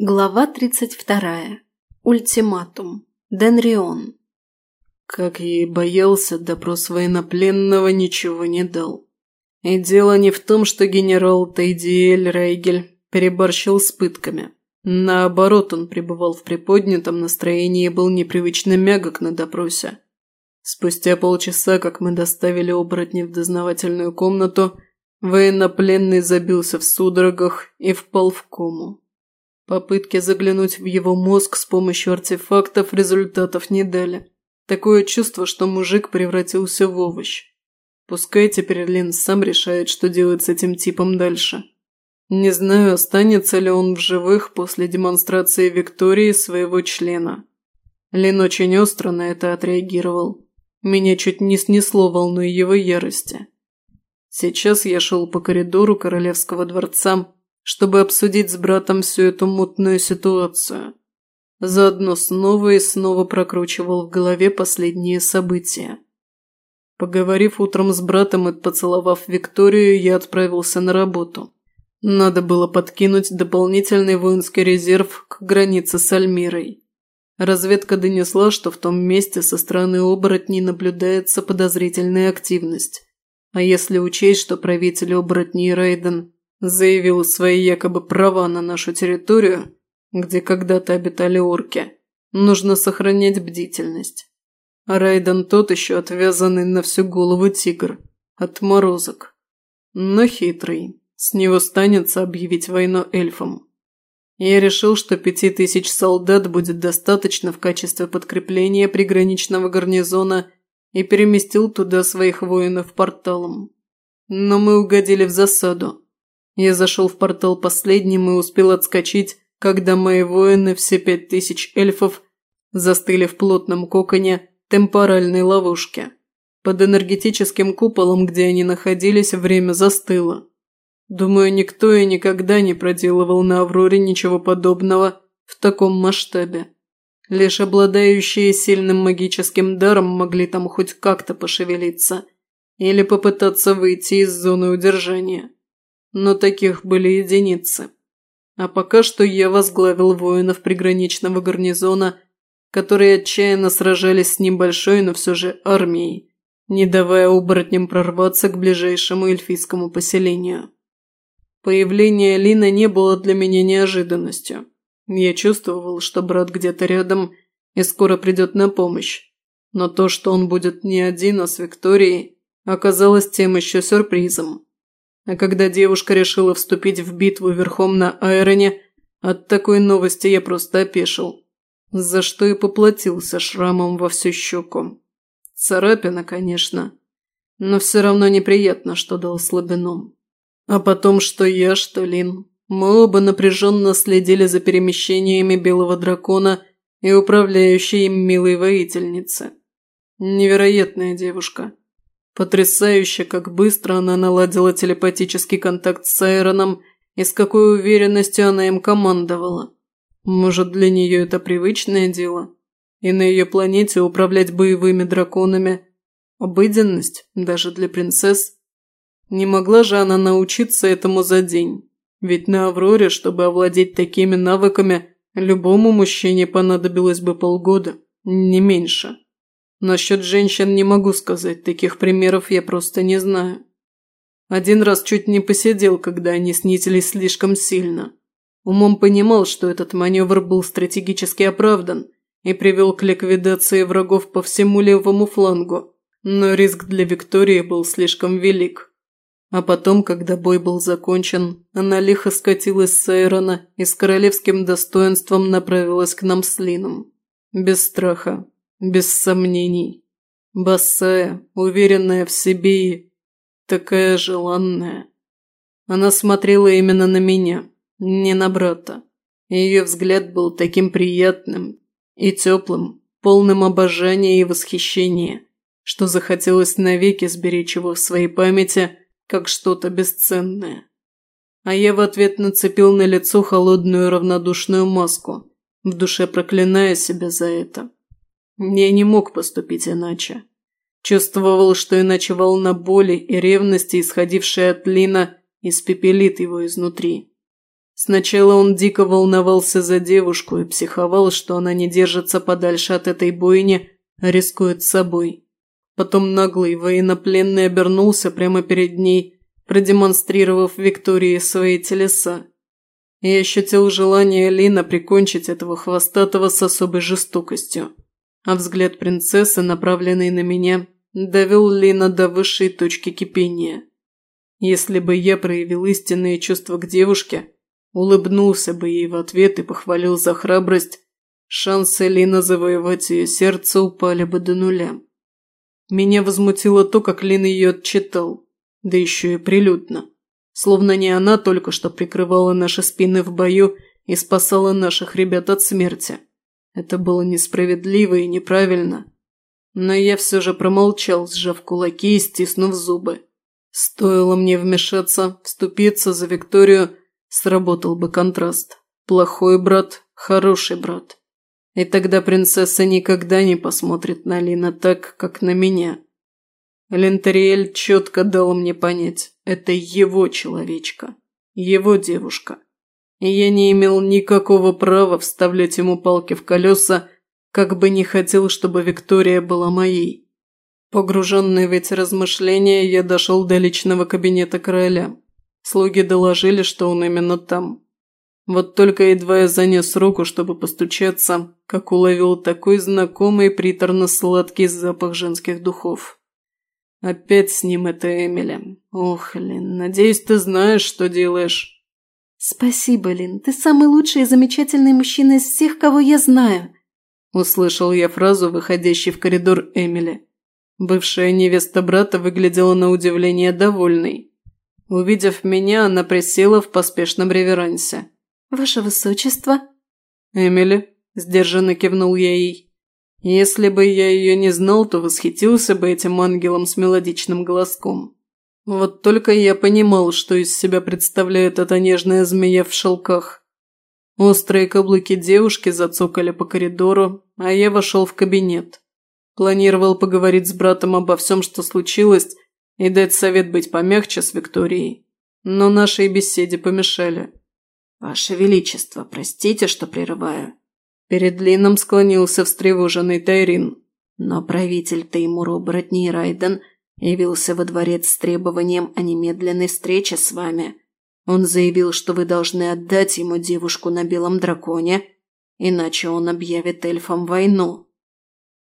Глава 32. Ультиматум. Денрион. Как я и боялся, допрос военнопленного ничего не дал. И дело не в том, что генерал Тейдиэль Рейгель переборщил с пытками. Наоборот, он пребывал в приподнятом настроении и был непривычно мягок на допросе. Спустя полчаса, как мы доставили оборотня в дознавательную комнату, военнопленный забился в судорогах и впал в кому. Попытки заглянуть в его мозг с помощью артефактов результатов не дали. Такое чувство, что мужик превратился в овощ. Пускай теперь Лин сам решает, что делать с этим типом дальше. Не знаю, останется ли он в живых после демонстрации Виктории своего члена. Лин очень остро на это отреагировал. Меня чуть не снесло волной его ярости. Сейчас я шел по коридору королевского дворца, чтобы обсудить с братом всю эту мутную ситуацию. Заодно снова и снова прокручивал в голове последние события. Поговорив утром с братом и поцеловав Викторию, я отправился на работу. Надо было подкинуть дополнительный воинский резерв к границе с Альмирой. Разведка донесла, что в том месте со стороны оборотней наблюдается подозрительная активность. А если учесть, что правитель оборотней Рейден заявил свои якобы права на нашу территорию, где когда-то обитали орки, нужно сохранять бдительность. Райден тот еще отвязанный на всю голову тигр. Отморозок. Но хитрый. С него станется объявить войну эльфам. Я решил, что пяти тысяч солдат будет достаточно в качестве подкрепления приграничного гарнизона и переместил туда своих воинов порталом. Но мы угодили в засаду. Я зашел в портал последним и успел отскочить, когда мои воины, все пять тысяч эльфов, застыли в плотном коконе темпоральной ловушки. Под энергетическим куполом, где они находились, время застыло. Думаю, никто и никогда не проделывал на Авроре ничего подобного в таком масштабе. Лишь обладающие сильным магическим даром могли там хоть как-то пошевелиться или попытаться выйти из зоны удержания но таких были единицы. А пока что я возглавил воинов приграничного гарнизона, которые отчаянно сражались с небольшой, но все же армией, не давая оборотням прорваться к ближайшему эльфийскому поселению. Появление Лина не было для меня неожиданностью. Я чувствовал, что брат где-то рядом и скоро придет на помощь. Но то, что он будет не один, а с Викторией, оказалось тем еще сюрпризом. А когда девушка решила вступить в битву верхом на Айроне, от такой новости я просто опешил. За что и поплатился шрамом во всю щеку. Царапина, конечно. Но все равно неприятно, что дал слабину. А потом, что я, что Лин. Мы оба напряженно следили за перемещениями белого дракона и управляющей им милой воительницы. Невероятная девушка. Потрясающе, как быстро она наладила телепатический контакт с Айроном и с какой уверенностью она им командовала. Может, для нее это привычное дело? И на ее планете управлять боевыми драконами – обыденность, даже для принцесс. Не могла же она научиться этому за день. Ведь на Авроре, чтобы овладеть такими навыками, любому мужчине понадобилось бы полгода, не меньше. Насчет женщин не могу сказать, таких примеров я просто не знаю. Один раз чуть не посидел, когда они снизились слишком сильно. Умом понимал, что этот маневр был стратегически оправдан и привел к ликвидации врагов по всему левому флангу, но риск для Виктории был слишком велик. А потом, когда бой был закончен, она лихо скатилась с Айрона и с королевским достоинством направилась к нам с Лином. Без страха, без сомнений. Босая, уверенная в себе и такая желанная. Она смотрела именно на меня, не на брата. Ее взгляд был таким приятным и теплым, полным обожания и восхищения, что захотелось навеки сберечь его в своей памяти, как что-то бесценное. А я в ответ нацепил на лицо холодную равнодушную маску, в душе проклиная себя за это. Я не мог поступить иначе. Чувствовал, что иначе волна боли и ревности, исходившая от Лина, испепелит его изнутри. Сначала он дико волновался за девушку и психовал, что она не держится подальше от этой бойни, а рискует собой. Потом наглый военнопленный обернулся прямо перед ней, продемонстрировав Виктории свои телеса. Я ощутил желание Лина прикончить этого хвостатого с особой жестокостью, а взгляд принцессы, направленный на меня, довел Лина до высшей точки кипения. Если бы я проявил истинные чувства к девушке, улыбнулся бы ей в ответ и похвалил за храбрость, шансы Лина завоевать ее сердце упали бы до нуля. Меня возмутило то, как Лин ее отчитал, да еще и прилюдно. Словно не она только что прикрывала наши спины в бою и спасала наших ребят от смерти. Это было несправедливо и неправильно. Но я все же промолчал, сжав кулаки и стиснув зубы. Стоило мне вмешаться, вступиться за Викторию, сработал бы контраст. Плохой брат, хороший брат. И тогда принцесса никогда не посмотрит на Лина так, как на меня. Лентериэль четко дал мне понять, это его человечка, его девушка. И я не имел никакого права вставлять ему палки в колеса, как бы не хотел, чтобы Виктория была моей. Погруженный в эти размышления, я дошел до личного кабинета короля. Слуги доложили, что он именно там. Вот только едва я занес руку, чтобы постучаться, как уловил такой знакомый приторно-сладкий запах женских духов. Опять с ним это Эмили. Ох, Лин, надеюсь, ты знаешь, что делаешь. Спасибо, Лин. Ты самый лучший и замечательный мужчина из всех, кого я знаю. Услышал я фразу, выходящей в коридор Эмили. Бывшая невеста брата выглядела на удивление довольной. Увидев меня, она присела в поспешном реверансе. «Ваше высочество?» «Эмили», – сдержанно кивнул я ей. Если бы я ее не знал, то восхитился бы этим ангелом с мелодичным голоском. Вот только я понимал, что из себя представляет эта нежная змея в шелках. Острые каблуки девушки зацокали по коридору, а я вошел в кабинет. Планировал поговорить с братом обо всем, что случилось, и дать совет быть помягче с Викторией. Но нашей беседе помешали. «Ваше Величество, простите, что прерываю», Перед Лином склонился встревоженный Тайрин. Но правитель Теймур оборотней Райден явился во дворец с требованием о немедленной встрече с вами. Он заявил, что вы должны отдать ему девушку на белом драконе, иначе он объявит эльфам войну.